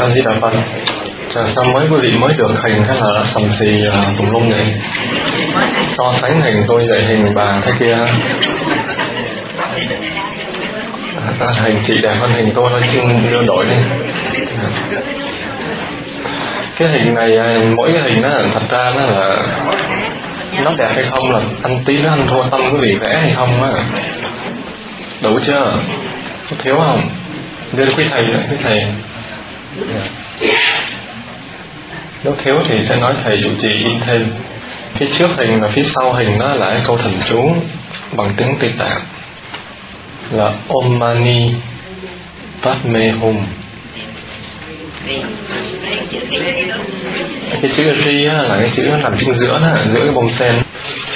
a di đà phật Chà, sao mới quý vị mới được hình hay là sầm xì à, tùm lum vậy. So sánh hình tôi dạy hình bà thế kia. À, hình chị đẹp hơn hình tôi thôi chứ đưa đổi đi. Cái hình này à, mỗi cái hình nó thật ra nó là nó đẹp hay không là anh tí nó anh thua tâm quý vị vẽ hay không á. Đủ chưa? Có thiếu không? Nên quý thầy nữa quý thầy. Dạ. nếu thiếu thì sẽ nói thầy chủ trì in thêm. Phía trước hình và phía sau hình đó là cái câu thần chú bằng tiếng tây tạng. Là Om Mani Padme Hum. Cái chữ ri là cái chữ nằm chính giữa đó, giữa cái bông sen.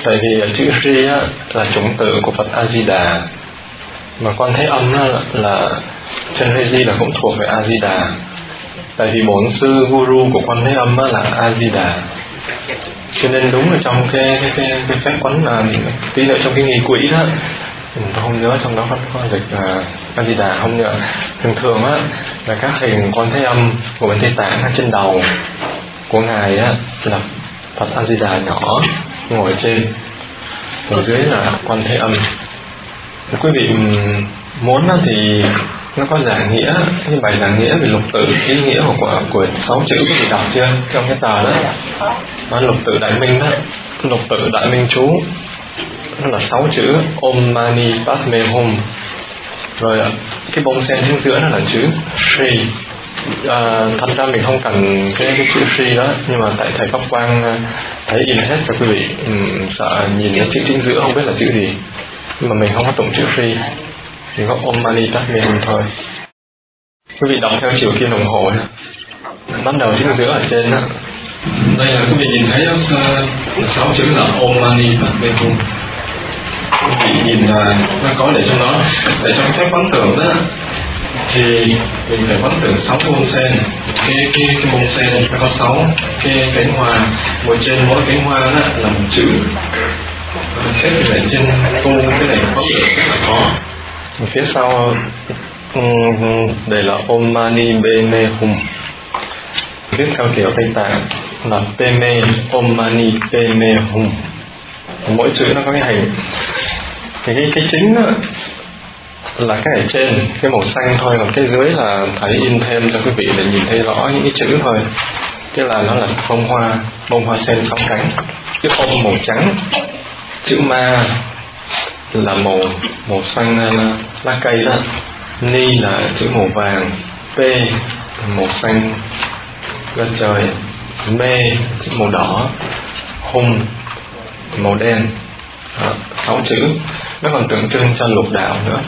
Tại vì chữ ri là chủng tự của Phật A Di Đà mà con thấy âm là, là chân ri là cũng thuộc về A Di Đà tại vì bổn sư guru của con thấy âm là A Di Đà cho nên đúng là trong cái cái cái, cái phép quán là tí nữa trong cái nghi quỹ đó tôi không nhớ trong đó có, có dịch là a di đà không nhớ. Thường thường á là các hình quan thế âm của bên tây tạng trên đầu của ngài á là phật a di đà nhỏ ngồi trên ở dưới là quan thế âm. Quý vị muốn thì nó có giải nghĩa cái bài giải nghĩa về lục tự ý nghĩa của của, của sáu chữ có vị đọc chưa? Trong cái tờ đó. Nó lục tự đại minh đó. Lục tự đại minh chú. Nó là sáu chữ Om Mani Padme Hum. Rồi cái bông sen chính giữa nó là chữ Sri. À, thành ra mình không cần cái, cái chữ Sri đó nhưng mà tại thầy Pháp Quang à, thấy in hết cho quý vị ừ, sợ nhìn cái chữ chính giữa không biết là chữ gì. Nhưng mà mình không có tụng chữ Sri thì có Om Mani Padme Hum thôi. Quý vị đọc theo chiều kim đồng hồ nhé bắt đầu chữ giữa ở trên đó. Đây là quý vị nhìn thấy đó, sáu chữ là Om Mani Padme Hum quý vị nhìn là nó có để trong đó. Để trong phép quán tưởng đó thì mình phải quán tưởng sáu bông sen. Cái cái cái bông sen nó có sáu cái cánh hoa. Mỗi trên mỗi cánh hoa đó là một chữ. Xếp về trên cung cái này có được rất là khó phía sau ừ, ừ, đây là Om Mani Padme Hum viết theo kiểu Tây Tạng là Padme Om Mani Padme Hum mỗi chữ nó có cái hình. Thì cái cái chính đó, là cái ở trên cái màu xanh thôi còn cái dưới là thầy in thêm cho quý vị để nhìn thấy rõ những cái chữ thôi. Tức là nó là bông hoa bông hoa sen sóng cánh. Chữ ôm màu trắng chữ ma là màu màu xanh à, lá, lá cây đó. Ni là chữ màu vàng p màu xanh lên trời mê chữ màu đỏ hung màu đen. Đó, sáu chữ. Nó còn tượng trưng cho lục đạo nữa.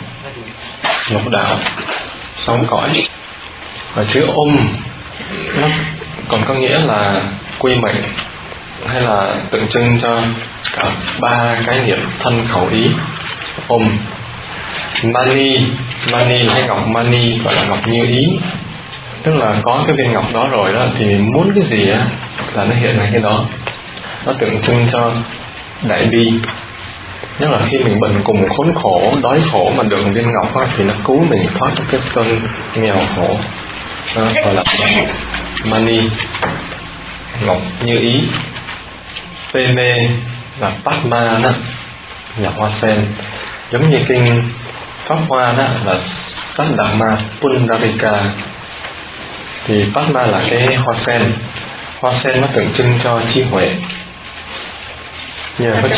Lục đạo sống cõi. Và chữ ôm nó còn có nghĩa là quy mệnh hay là tượng trưng cho cả ba cái niệm thân khẩu ý. Ôm mani mani là cái ngọc mani gọi là ngọc như ý. Tức là có cái viên ngọc đó rồi đó thì muốn cái gì á là nó hiện ra cái đó. Nó tượng trưng cho đại bi. Nhất là khi mình bệnh cùng khốn khổ đói khổ mà được viên ngọc á, thì nó cứu mình thoát cái cơn nghèo khổ. Đó, gọi là mani ngọc như ý. Mê là Padma đó là hoa sen. Giống như kinh pháp hoa đó là Saddharma Pundarika. Thì Padma là cái hoa sen. Hoa sen nó tượng trưng cho trí huệ. Nhưng mà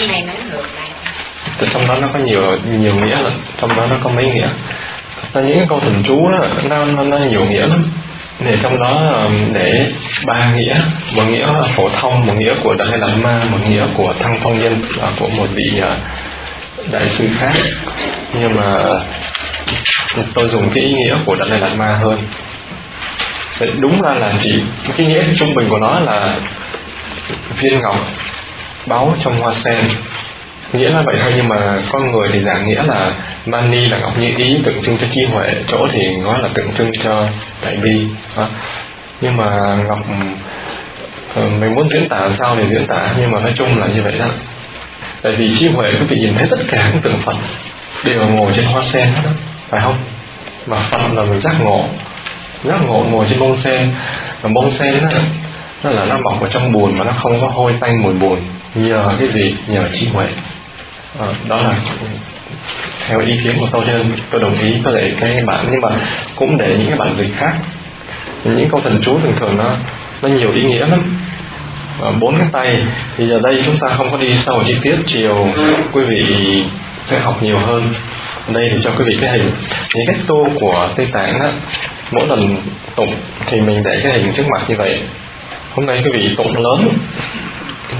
trong đó nó có nhiều nhiều nghĩa lắm. Trong đó nó có mấy nghĩa. Là những cái câu thần chú đó nó, nó, nó nhiều nghĩa lắm để trong đó um, để ba nghĩa, một nghĩa phổ thông, một nghĩa của đại lạt ma một nghĩa của thăng phong nhân và của một vị à, đại sư khác. Nhưng mà, tôi dùng cái ý nghĩa của đại lạt ma hơn đúng ra là chỉ, cái nghĩa trung bình của nó là viên ngọc báu trong hoa sen nghĩa là vậy thôi nhưng mà con người thì giảng nghĩa là mani là ngọc như ý tượng trưng cho trí huệ. Chỗ thì nói là tượng trưng cho đại bi đó. nhưng mà ngọc ờ, mình muốn diễn tả làm sao thì diễn tả nhưng mà nói chung là như vậy đó. Tại vì trí huệ quý vị nhìn thấy tất cả các tượng phật đều ngồi trên hoa sen hết đó phải không? Mà phật là người giác ngộ giác ngộ ngồi trên bông sen. Và bông sen đó, nó là nó mọc ở trong bùn mà nó không có hôi tanh mùi bùn nhờ cái gì? Nhờ trí huệ à, đó là theo ý kiến của tôi cho nên tôi đồng ý có thể cái bản nhưng mà cũng để những cái bản dịch khác những câu thần chú thường thường nó nó nhiều ý nghĩa lắm. Bốn cái tay thì giờ đây chúng ta không có đi sâu chi tiết chiều quý vị sẽ học nhiều hơn. Đây thì cho quý vị cái hình những cách tô của tây tạng đó mỗi lần tụng thì mình để cái hình trước mặt như vậy. Hôm nay quý vị tụng lớn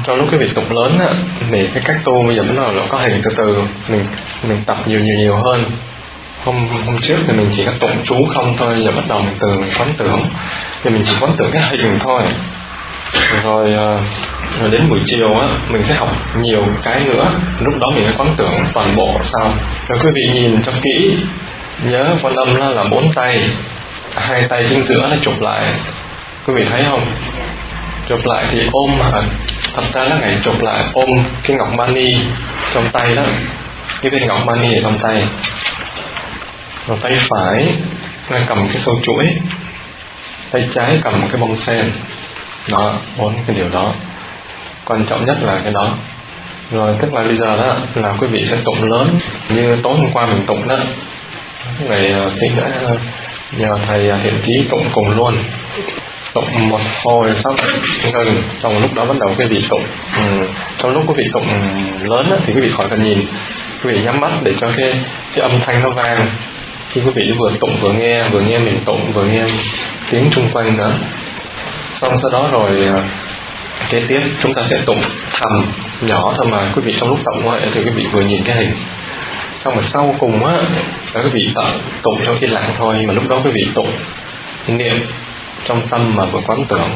trong lúc cái việc tụng lớn á thì cái cách tu bây giờ bắt đầu nó có hình từ từ. Mình mình tập nhiều nhiều nhiều hơn. Hôm hôm trước thì mình chỉ có tụng chú không thôi giờ bắt đầu mình từ mình quán tưởng. Thì mình chỉ quán tưởng cái hình thôi. Rồi ờ, rồi đến buổi chiều á mình sẽ học nhiều cái nữa. Lúc đó mình sẽ quán tưởng toàn bộ xong. rồi quý vị nhìn cho kỹ nhớ quan âm là, là bốn tay hai tay chính giữa nó chụp lại. Quý vị thấy không? Chụp lại thì ôm thật ra là ngày chụp lại, ôm cái ngọc mani trong tay đó. Cái viên ngọc mani ở trong tay. Rồi tay phải là cầm cái sâu chuỗi. Tay trái cầm cái bông sen. Đó, bốn cái điều đó. Quan trọng nhất là cái đó. Rồi, tức là bây giờ đó, là quý vị sẽ tụng lớn như tối hôm qua mình tụng đó. Ngày à, tí nữa à, nhờ thầy à, hiện trí tụng cùng luôn tụng một hồi xong ngừng xong lúc đó bắt đầu cái vị tụng ừ. trong lúc quý vị tụng lớn thì quý vị khỏi cần nhìn. Quý vị nhắm mắt để cho cái cái âm thanh nó vang. Khi quý vị vừa tụng vừa nghe vừa nghe mình tụng vừa nghe tiếng xung quanh nữa xong sau đó rồi à, kế tiếp chúng ta sẽ tụng thầm nhỏ thôi mà quý vị trong lúc tụng vậy thì quý vị vừa nhìn cái hình. Xong rồi sau cùng á, là quý vị tụng trong yên lặng thôi mà lúc đó quý vị tụng niệm trong tâm mà vừa quán tưởng.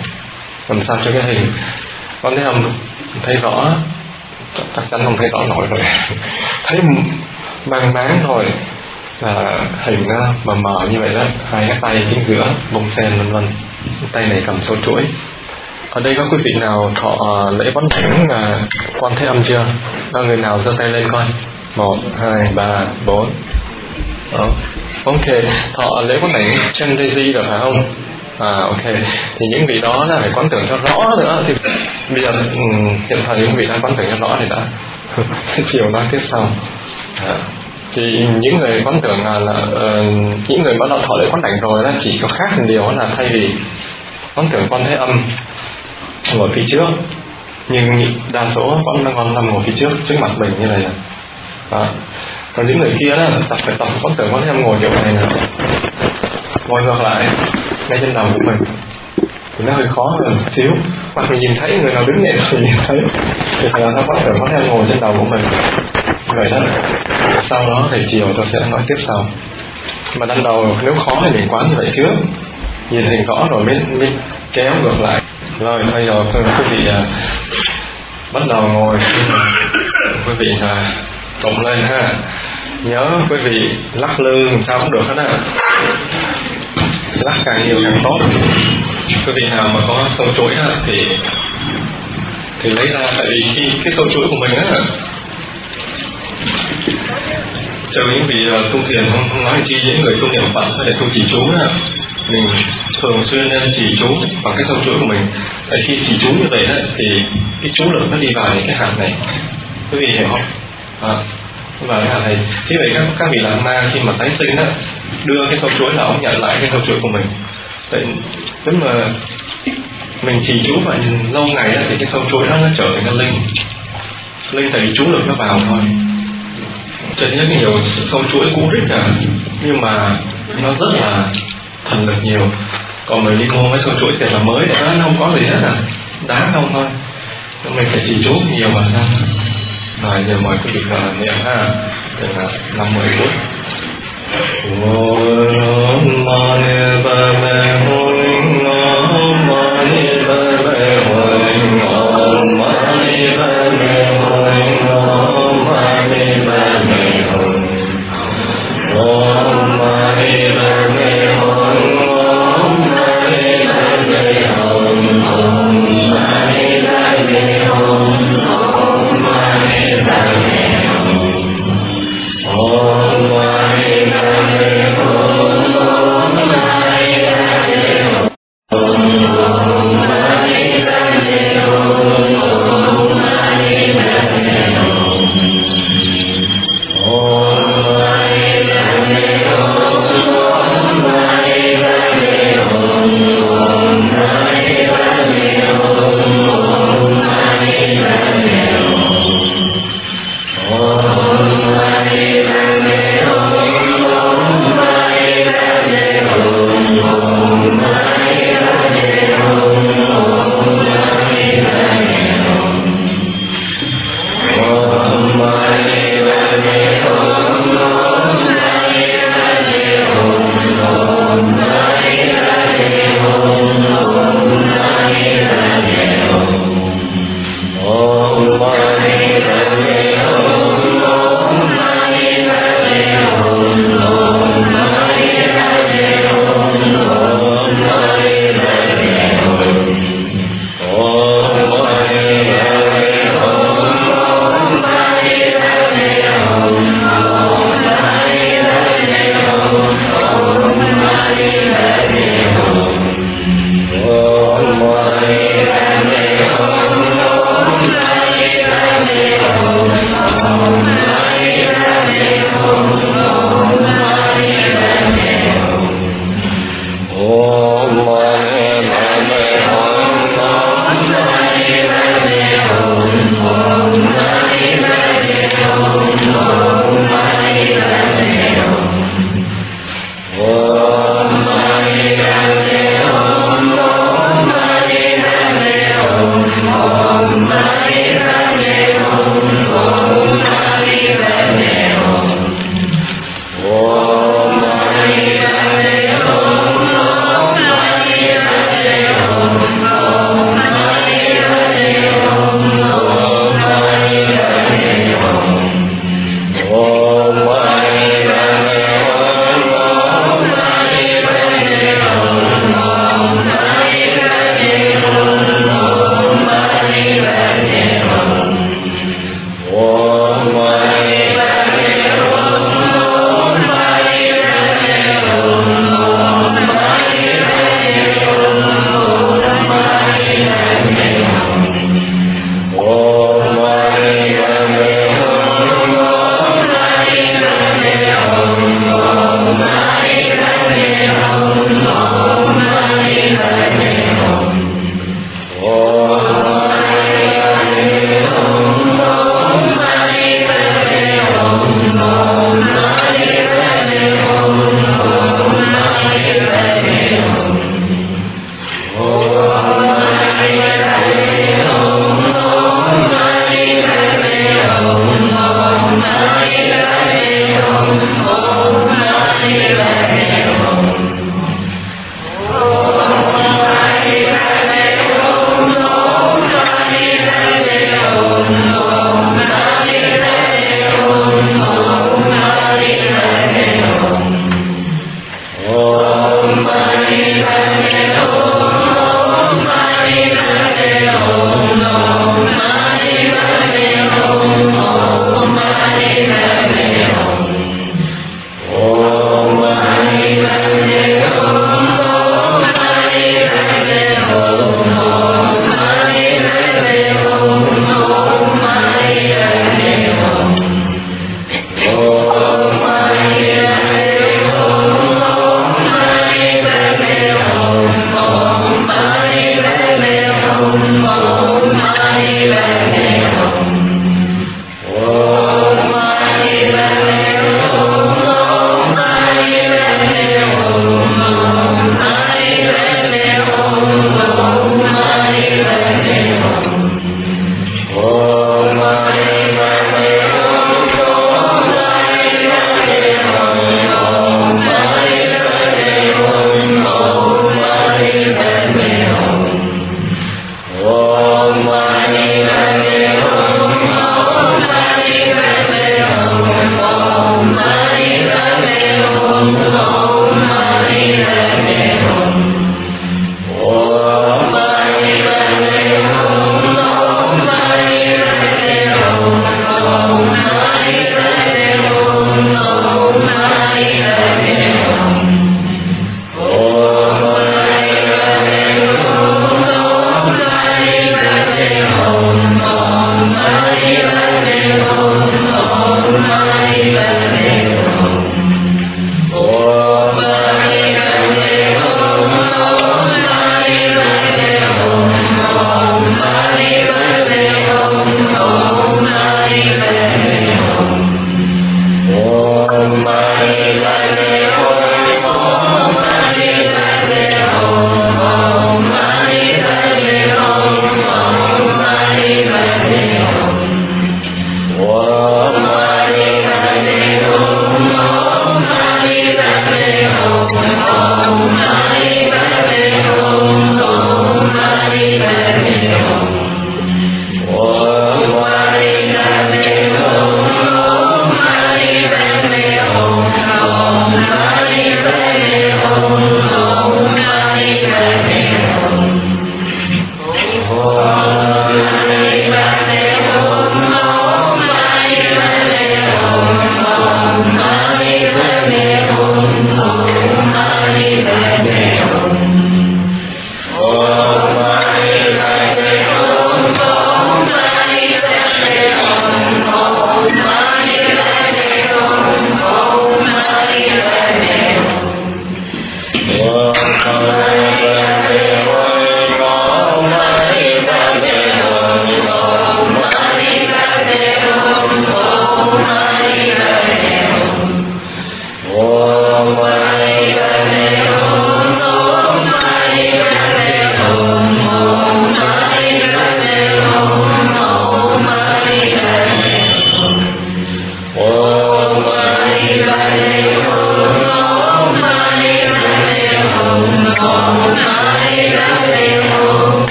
Làm sao cho cái hình? Con thấy không? Thấy rõ. Chắc chắn không thấy rõ nổi rồi. Thấy mang máng thôi. Là hình nó mờ mờ như vậy đó. Hai cái tay chính giữa, bông sen vân vân. Tay này cầm số chuỗi. Ở đây có quý vị nào thọ ờ, lễ bắn thánh là quan thế âm chưa? Có người nào giơ tay lên coi? Một, hai, ba, bốn. Đó. ok, thọ lễ bắn thánh chân đây di rồi phải không? À ok. Thì những vị đó là phải quán tưởng cho rõ nữa. Thì bây giờ ừ, hiện thời những vị đang quán tưởng cho rõ thì đã chiều nói tiếp sau. À thì những người quán tưởng là, là uh, những người bắt đầu thọ lễ quán đảnh rồi đó chỉ có khác một điều là thay vì quán tưởng quan thế âm ngồi phía trước nhưng đa số vẫn đang quan âm ngồi phía trước trước mặt mình như này à. còn những người kia đó tập phải tập quán tưởng quan thế âm ngồi kiểu này nè. Ngồi ngược lại ngay trên đầu của mình. Thì nó hơi khó hơn một xíu. Hoặc mình nhìn thấy người nào đứng này thì nhìn thấy. Thì phải nó sao quán tưởng theo ngồi trên đầu của mình. Vậy đó. Sau đó thì chiều tôi sẽ nói tiếp sau. Mà ban đầu nếu khó thì mình quán như vậy trước. Nhìn hình rõ rồi mới, mới kéo ngược lại. Rồi bây giờ thưa quý vị à, bắt đầu ngồi. Quý vị à, cộng lên ha. Nhớ quý vị lắc lư làm sao cũng được hết á lắc càng nhiều càng tốt. Quý vị nào mà có sâu chuỗi á, thì thì lấy ra tại vì khi cái sâu chuỗi của mình á cho những vị ờ, tu thiền không, không nói chi những người tu niệm phật có thể tu chỉ chú á mình thường xuyên nên chỉ chú bằng cái sâu chuỗi của mình. Tại khi chỉ chú như vậy đó thì cái chú lực nó đi vào những cái hạt này. Quý vị hiểu không? À, và cái hạt này thế vậy các các vị lạc ma khi mà tái sinh đó đưa cái sâu chuỗi là ông nhận lại cái sâu chuỗi của mình. Tại nếu mà mình chỉ chú mà lâu ngày đó, thì cái sâu chuỗi đó nó trở thành cái linh. Linh tại vì chú lực nó vào thôi. Trên rất nhiều sâu chuỗi cũ rích là nhưng mà nó rất là thần lực nhiều. Còn mình đi mua mấy sâu chuỗi thì là mới để nó không có gì hết à. Đá không thôi. Nên mình phải chỉ chú nhiều vào năm rồi giờ mời quý vị vào niệm ha. Là năm mười phút. ओम मान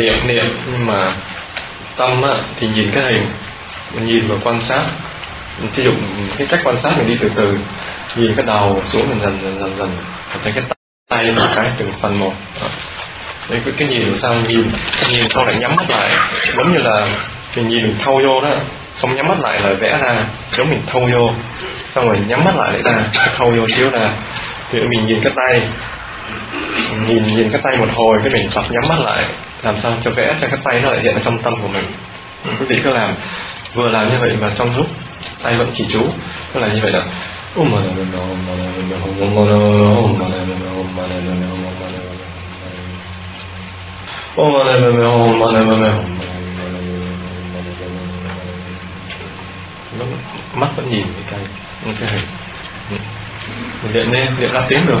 miệng niệm nhưng mà tâm á, thì nhìn cái hình mình nhìn và quan sát. Mình sử dụng cái cách quan sát mình đi từ từ nhìn cái đầu xuống mình dần dần dần dần thấy cái tay một cái từng phần một. Đấy cái, cái nhìn sao nhìn nhìn xong lại nhắm mắt lại. Giống như là mình nhìn mình thâu vô đó xong nhắm mắt lại là vẽ ra giống mình thâu vô. Xong rồi nhắm mắt lại để ra thâu vô chiếu ra. Thì mình nhìn cái tay nhìn nhìn cái tay một hồi cái mình tập nhắm mắt lại làm sao cho vẽ cho cái tay nó lại hiện ở trong tâm của mình quý vị cứ làm vừa làm như vậy mà trong lúc tay vẫn chỉ chú tức là như vậy là mắt vẫn nhìn cái cây cái hình mình điện lên điện ra tiếng được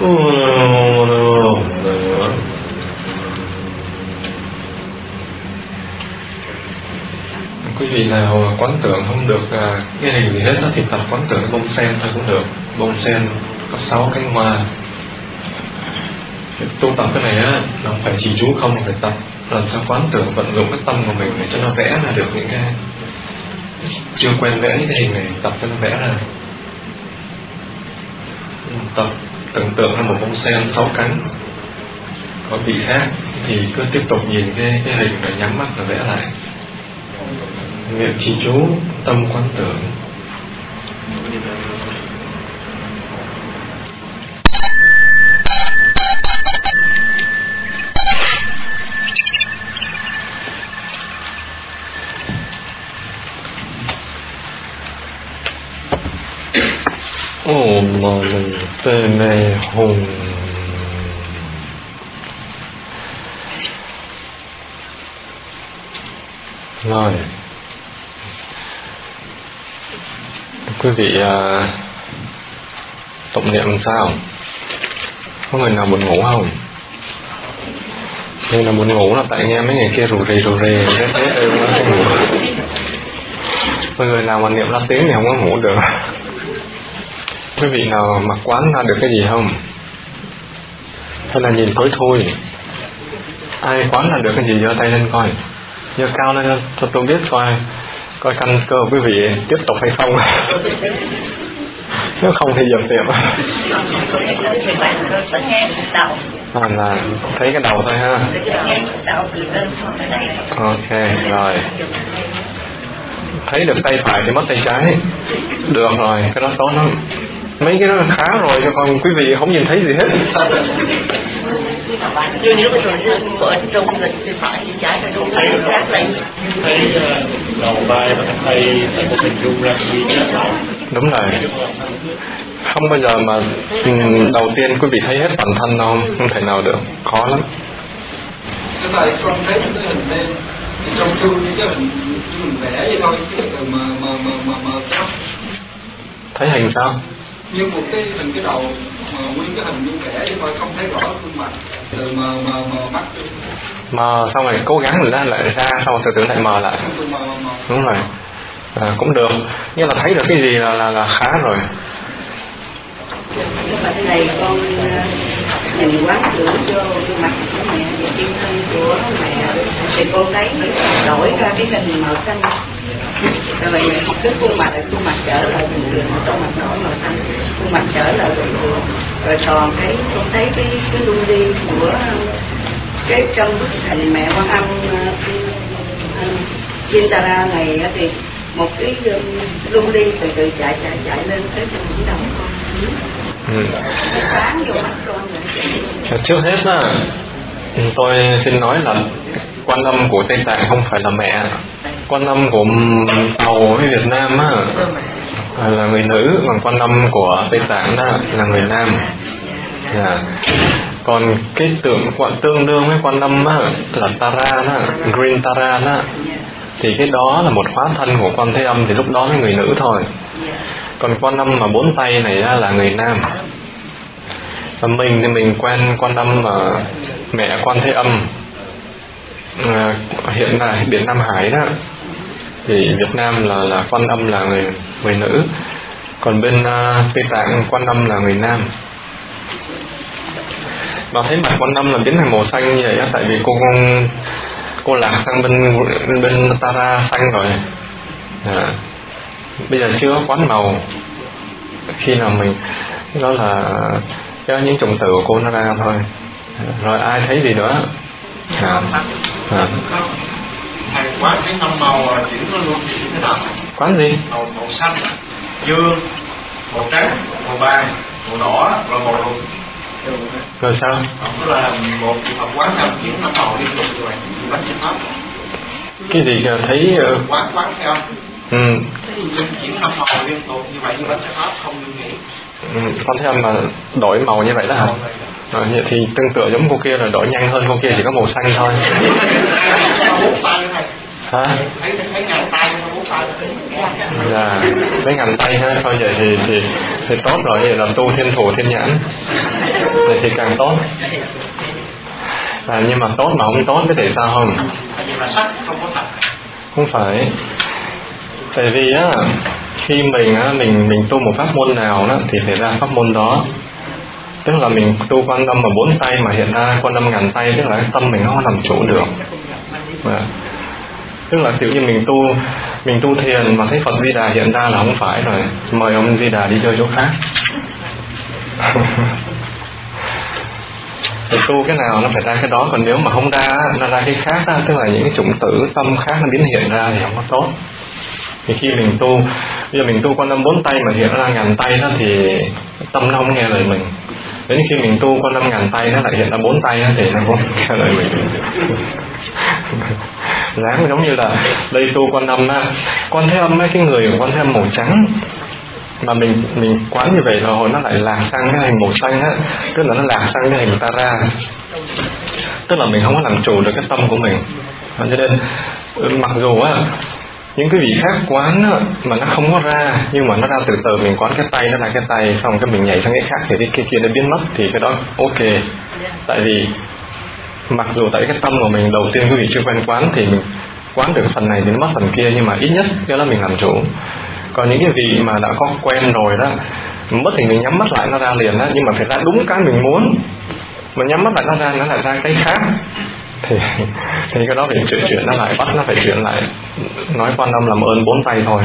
Ờ, quý vị nào quán tưởng không được à, cái hình gì hết thì tập quán tưởng bông sen thôi cũng được. Bông sen có sáu cánh hoa. Tu tập cái này á nó phải chỉ chú không phải tập. Làm sao quán tưởng vận dụng cái tâm của mình để cho nó vẽ ra được những cái chưa quen vẽ những cái hình này tập cho nó vẽ ra. Tập tưởng tượng là một bông sen sáu cánh. Có vị khác thì cứ tiếp tục nhìn cái cái hình rồi nhắm mắt và vẽ lại. Niệm trì chú tâm quán tưởng. Om Mani Padme hùng Rồi Quý vị à, tụng niệm sao? Có người nào buồn ngủ không? Người nào buồn ngủ là tại nghe mấy ngày kia rủ rì rủ rì rét thế ơi không ngủ Mọi người nào mà niệm ra tiếng thì không có ngủ được Quý vị nào mặc quán ra được cái gì không? Hay là nhìn tối thôi. Ai quán ra được cái gì giơ tay lên coi. Giơ cao lên cho tôi biết coi coi căn cơ quý vị tiếp tục hay không. Nếu không thì dừng tiệm. À, là thấy cái đầu thôi ha. Ok rồi. Thấy được tay phải thì mất tay trái. Được rồi cái đó tốt lắm mấy cái đó là khá rồi cho còn quý vị không nhìn thấy gì hết. Nhưng nếu mà trong lịch thì phải trái khác lại thấy đầu vai và tại một hình dung ra cái gì đúng rồi. Không bao giờ mà ừ, đầu tiên quý vị thấy hết bản thân đâu không thể nào được. Khó lắm. Cái tại con thấy những cái hình lên thì trong thư những cái hình chỉ mình vẽ vậy thôi chứ từ mà mà mà mà mà sao thấy hình sao như một cái hình cái đầu mà nguyên cái hình như vẽ vậy thôi không thấy rõ khuôn mặt. Từ mà mà mà mắt mờ xong rồi cố gắng mình ra lại ra xong rồi từ từ lại mờ lại. Đúng rồi. À, cũng được. Nhưng mà thấy được cái gì là là, là khá rồi. Nhưng cái này con ờ, nhìn quán tưởng vô cái mặt của mẹ và kim thân của mẹ. Thì con thấy đổi ra cái hình màu xanh. Rồi cái khuôn mặt khuôn mặt trở lại bình thường khuôn mặt đổi màu xanh. Khuôn mặt trở lại bình thường. Rồi còn cái con thấy cái cái luân đi của cái trong bức hình mẹ quan âm Chintara này á thì một cái um, luân đi từ từ chạy chạy chạy lên tới đỉnh đầu con. Ừ. sáng vô mắt con vậy trước hết là ừ, tôi xin nói là quan âm của tây tạng không phải là mẹ. Quan âm của tàu với việt nam á à, là người nữ còn quan âm của tây tạng đó là người nam. Yeah. còn cái tượng quan tương đương với quan âm á là tara đó green tara đó thì cái đó là một hóa thân của quan thế âm thì lúc đó mới người nữ thôi. Còn quan âm mà bốn tay này á, là người nam mình thì mình quen quan âm mà mẹ quan thế âm. À, hiện tại biển nam hải đó. Thì việt nam là là quan âm là người người nữ. Còn bên uh, tây tạng quan âm là người nam. Mà thấy mặt quan âm là biến thành màu xanh như vậy á tại vì cô cô lạc sang bên bên tara xanh rồi. À, bây giờ chưa quán màu. Khi nào mình đó là cho những chủng tử của cô nó ra thôi. Rồi ai thấy gì nữa? À, à. quán cái năm màu chuyển nó luôn thì thế nào quán gì? Màu màu xanh. Dương màu trắng màu vàng màu đỏ và màu lục rồi sao? Đó là một học quán năm chuyển năm màu liên tục rồi bánh sinh pháp. Cái gì thấy uh... quán quán theo ừ. chuyển năm màu liên tục như vậy như bánh sinh pháp không ngừng nghỉ con thấy mà đổi màu như vậy đó hả? Vậy thì tương tự giống cô kia là đổi nhanh hơn cô kia chỉ có màu xanh thôi. Hả? Dạ mấy ngàn tay ha thôi vậy thì thì thì tốt rồi vậy là tu thiên thủ thiên nhãn. Vậy thì càng tốt. À, nhưng mà tốt mà không tốt cái thể sao không? Không phải. Tại vì á khi mình á mình mình tu một pháp môn nào đó thì phải ra pháp môn đó. Tức là mình tu quan tâm mà bốn tay mà hiện ra quan tâm ngàn tay tức là cái tâm mình không làm chủ được. À. tức là kiểu như mình tu mình tu thiền mà thấy Phật Di Đà hiện ra là không phải rồi mời ông Di Đà đi chơi chỗ khác. Mình tu cái nào nó phải ra cái đó còn nếu mà không ra nó ra cái khác đó, tức là những cái chủng tử tâm khác nó biến hiện ra thì không có tốt thì khi mình tu bây giờ mình tu quan âm bốn tay mà hiện ra ngàn tay đó thì tâm nó không nghe lời mình. Đến khi mình tu quan âm ngàn tay nó lại hiện ra bốn tay đó, thì nó không nghe lời mình. Dáng giống như là đây tu quan âm á. Quan thế âm mấy cái người của quan thế âm màu trắng. Mà mình mình quán như vậy rồi hồi nó lại lạc sang cái hình màu xanh á. Tức là nó lạc sang cái hình tara tức là mình không có làm chủ được cái tâm của mình. Cho nên mặc dù á những cái vị khác quán á, mà nó không có ra nhưng mà nó ra từ từ mình quán cái tay nó là cái tay xong cái mình nhảy sang cái khác thì cái kia kia nó biến mất thì cái đó ok. Tại vì mặc dù tại cái tâm của mình đầu tiên quý vị chưa quen quán thì mình quán được phần này đến mất phần kia nhưng mà ít nhất cái đó mình làm chủ. Còn những cái vị mà đã có quen rồi đó mất thì mình nhắm mắt lại nó ra liền đó nhưng mà phải ra đúng cái mình muốn. Mà nhắm mắt lại nó ra nó lại ra cái khác thì thì cái đó phải chuyển chuyển nó lại bắt nó phải chuyển lại nói quan âm làm ơn bốn tay thôi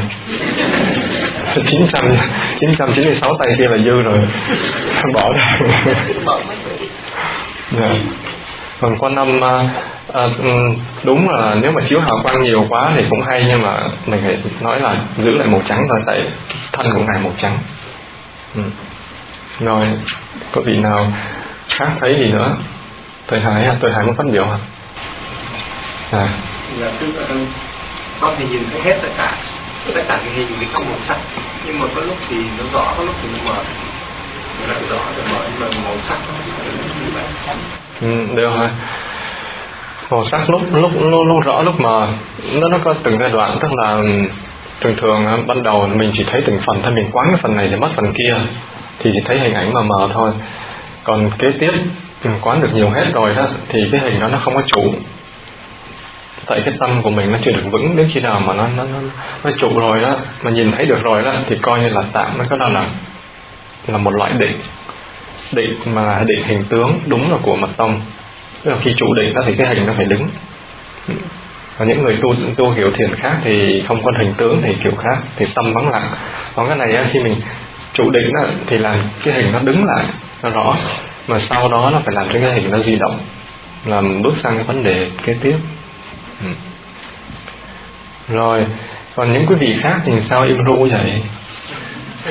chín trăm chín trăm chín mươi sáu tay kia là dư rồi bỏ ra yeah. Dạ. còn quan âm à, à, đúng là nếu mà chiếu hào quang nhiều quá thì cũng hay nhưng mà mình phải nói là giữ lại màu trắng thôi tại thân của ngài màu trắng ừ. rồi có vị nào khác thấy gì nữa tôi hải tôi hải muốn phát biểu hả à. Là tức là con thì nhìn thấy hết tất cả. Tất cả cái hình thì không màu sắc. Nhưng mà có lúc thì nó rõ có lúc thì nó mờ lại rõ rồi mờ nhưng mà màu sắc nó như vậy. Ừ, đều thôi màu sắc lúc lúc lúc, lúc rõ lúc mờ nó nó có từng giai đoạn tức là thường thường ban đầu mình chỉ thấy từng phần thôi mình quán cái phần này thì mất phần kia. Thì chỉ thấy hình ảnh mà mờ thôi. Còn kế tiếp mình quán được nhiều hết rồi đó thì cái hình đó nó không có chủ. Tại cái tâm của mình nó chưa được vững đến khi nào mà nó nó nó, nó trụ rồi đó mà nhìn thấy được rồi đó thì coi như là tạm nó có đó là là một loại định. Định mà định hình tướng đúng là của mật tông. Tức là khi trụ định đó thì cái hình nó phải đứng. Và những người tu tu hiểu thiền khác thì không có hình tướng thì kiểu khác thì tâm vắng lặng. Còn cái này khi mình trụ định đó, thì làm cái hình nó đứng lại nó rõ. Mà sau đó nó phải làm cho cái hình nó di động làm bước sang cái vấn đề kế tiếp. Ừ. rồi còn những quý vị khác thì sao im ru vậy?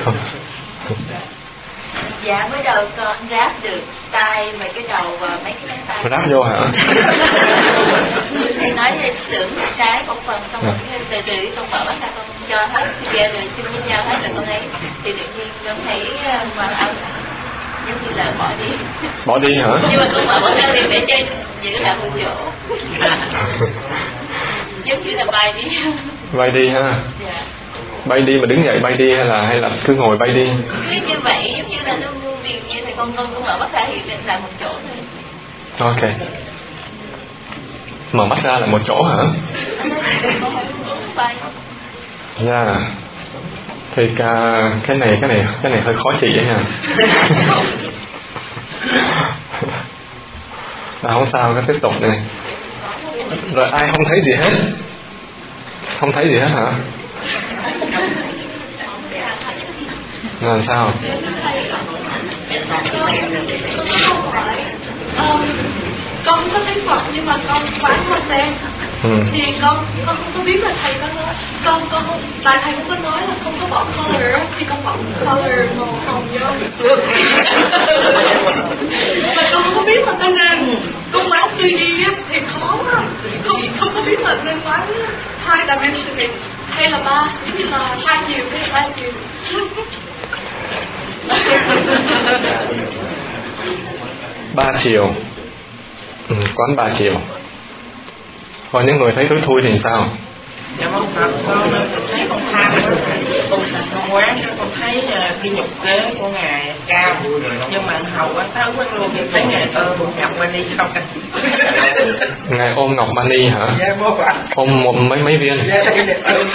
Dạ mới đầu con ráp được tay và cái đầu và mấy cái ngón tay. Ráp vô hả? Thầy nói thì tưởng cái một phần xong rồi cái từ từ con mở ra con cho hết kia rồi xin với nhau hết rồi con ấy. Thì tự nhiên con thấy mờ ảo giống như là bỏ đi. Bỏ đi hả? Nhưng mà con mở mắt ra liền để cho giữ lại một chỗ. Giống như là bay đi. Bay đi ha. Dạ. Bay đi mà đứng dậy bay đi hay là hay là cứ ngồi bay đi? Cứ như vậy giống như là nó việc như thì con con cũng mở mắt ra hiện định lại một chỗ thôi. Ok. Mở mắt ra là một chỗ hả bay dạ. Yeah. thì cả, cái này cái này cái này hơi khó trị đấy nha. À, không sao cứ tiếp tục đi. Rồi ai không thấy gì hết? Không thấy gì hết hả? Làm sao? Con có thấy Phật nhưng mà con bán hoa sen ừ. thì con con không có biết là thầy có nói con con tại thầy cũng có nói là không có bỏ color thì con bỏ color màu hồng vô. Mà con không có biết là con nên con bán 3D á, thì khó quá. Không không có biết là nên bán hai dimension hay là ba giống như là hai chiều hay là ba chiều ba chiều. Ừ, quán ba chiều còn những người thấy tối thui thì sao? Dạ con thật con thấy con tham con con quán con thấy uh, cái nhục kế của ngài cao. Nhưng mà hầu quá tới quán luôn thì thấy ngài ôm ngọc mani không. Ngài ôm ngọc mani hả? Dạ bố ạ. Ôm một mấy mấy viên? Dạ ôm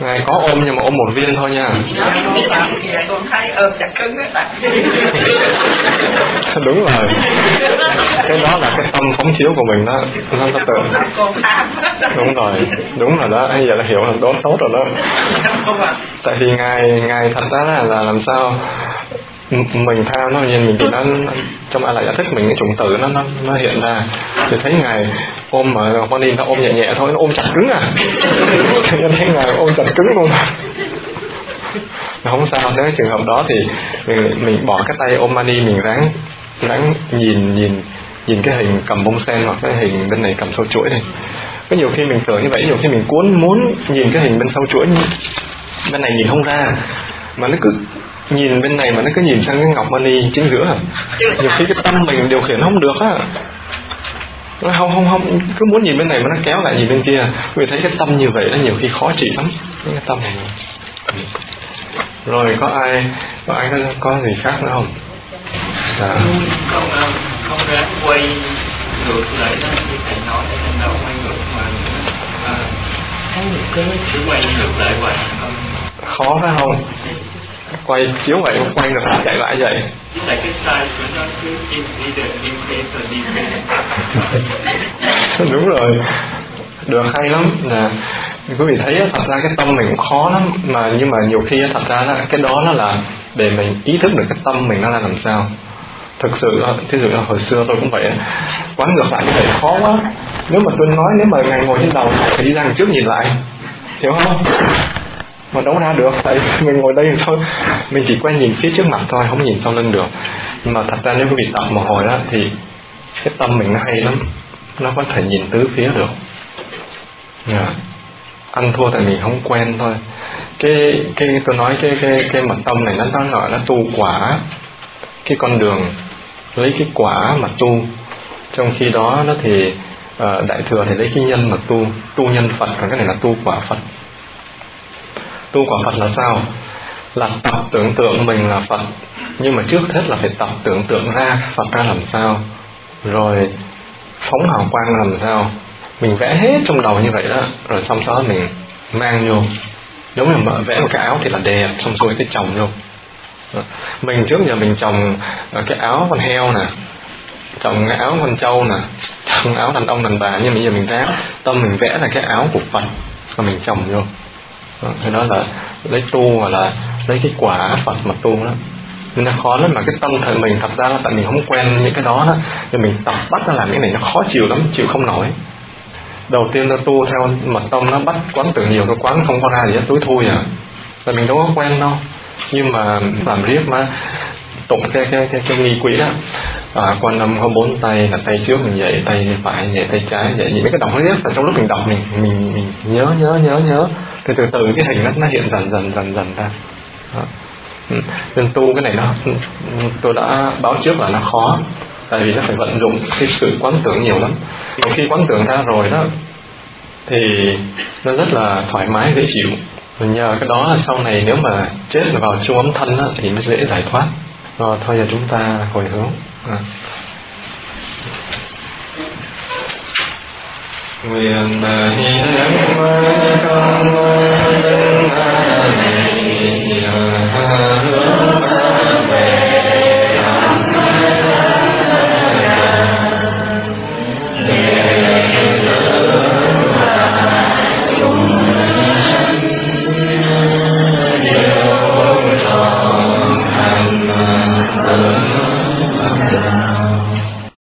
ngài có ôm nhưng mà ôm một viên thôi nha. Dạ đúng rồi. Cái đó là cái tâm phóng chiếu của mình đó. Nó nó tự đúng rồi. Đúng rồi đó. Bây giờ là hiểu là tốt tốt rồi đó. Tại vì ngài ngài thật ra là, là làm sao? Mình tham nó nhìn mình thì nó, nó trong a lại giải thích mình cái chủng tử nó nó nó hiện ra. Thì thấy ngài ôm mà con đi nó ôm nhẹ nhẹ thôi nó ôm chặt cứng à. Nhân thấy là ôm chặt cứng luôn. Không sao nếu trường hợp đó thì mình, mình bỏ cái tay ôm mani mình ráng ráng nhìn nhìn nhìn cái hình cầm bông sen hoặc cái hình bên này cầm sâu chuỗi này có nhiều khi mình tưởng như vậy nhiều khi mình cuốn muốn nhìn cái hình bên sau chuỗi bên này nhìn không ra. Mà nó cứ nhìn bên này mà nó cứ nhìn sang cái ngọc mani chính giữa à. nhiều khi cái tâm mình điều khiển không được á nó không không không cứ muốn nhìn bên này mà nó kéo lại nhìn bên kia. Vì thấy cái tâm như vậy nó nhiều khi khó trị lắm. Cái tâm này. Rồi có ai có ai có, có gì khác nữa không? À. không không ráng quay ngược lại đó như thầy nói trong đầu quay ngược mà thấy một cái cứ quay ngược lại hoài khó phải không? Quay chiếu vậy quay lại chạy lại vậy. Rồi đúng rồi. Được hay lắm. Là quý vị thấy thật ra cái tâm mình cũng khó lắm. Mà nhưng mà nhiều khi thật ra là cái đó nó là để mình ý thức được cái tâm mình nó là làm sao. Thực sự thí dụ như hồi xưa tôi cũng vậy quán ngược lại như vậy khó quá. Nếu mà tôi nói nếu mà ngày ngồi trên đầu thì đi ra đằng trước nhìn lại. Hiểu không mà đâu ra được tại mình ngồi đây thôi. Mình chỉ quen nhìn phía trước mặt thôi không nhìn sau lưng được. Nhưng mà thật ra nếu quý vị tập một hồi đó thì cái tâm mình nó hay lắm. Nó có thể nhìn tứ phía được. Yeah. ăn thua tại mình không quen thôi. Cái cái tôi nói cái cái cái mật tâm này nó nó gọi nó tu quả. Cái con đường lấy cái quả mà tu. Trong khi đó nó thì uh, đại thừa thì lấy cái nhân mà tu. Tu nhân phật còn cái này là tu quả phật tu quả phật là sao? Là tập tưởng tượng mình là phật. Nhưng mà trước hết là phải tập tưởng tượng ra phật ra làm sao. Rồi phóng hào quang làm sao. Mình vẽ hết trong đầu như vậy đó. Rồi xong đó mình mang vô. Giống như mà vẽ một cái áo thì là đẹp, xong rồi cái chồng vô. Mình trước giờ mình trồng cái áo con heo nè trồng cái áo con trâu nè trồng áo đàn ông đàn bà. Nhưng bây giờ mình ráng, tâm mình vẽ là cái áo của phật và mình trồng vô. Vâng, cái đó là lấy tu hoặc là lấy cái quả phật mà tu đó. Nên nó khó lắm mà cái tâm thần mình thật ra là tại mình không quen những cái đó đó. Thì mình tập bắt nó làm những này nó khó chịu lắm chịu không nổi. Đầu tiên nó tu theo mật tâm nó bắt quán tưởng nhiều nó quán không có ra gì hết túi thui à. Là mình đâu có quen đâu. Nhưng mà làm riết mà tụng cái cái cái, cái nghi quỹ đó. À, quan âm có bốn tay là tay trước mình dậy tay phải dậy tay trái dậy. Những cái động hết và trong lúc mình đọc mình mình mình nhớ nhớ nhớ nhớ thì từ từ cái hình nó nó hiện dần dần dần dần ra. Đó. Ừ. Nên tu cái này nó ừ. tôi đã báo trước là nó khó tại vì nó phải vận dụng cái sự quán tưởng nhiều lắm. Một khi quán tưởng ra rồi đó thì nó rất là thoải mái dễ chịu. Nhờ cái đó sau này nếu mà chết vào trung ấm thân đó, thì mới dễ giải thoát. Rồi thôi giờ chúng ta hồi hướng. À. nguyện hiến công linh này hướng